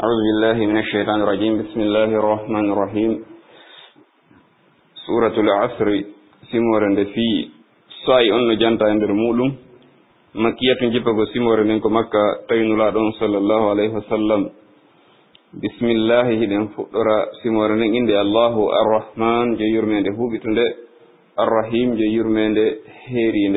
أعوذ بالله من الشيطان الرجيم. بسم الله الرحمن الرحيم. سورة العصر سمورن في ساي أن جانتا اندر مولم مكية جبكو سمورن انكو مكة تين الله صلى الله عليه وسلم. بسم الله هدن فقرة سمورن عند الله الرحمن جيور من هو بتند الرحيم جيور من هيرين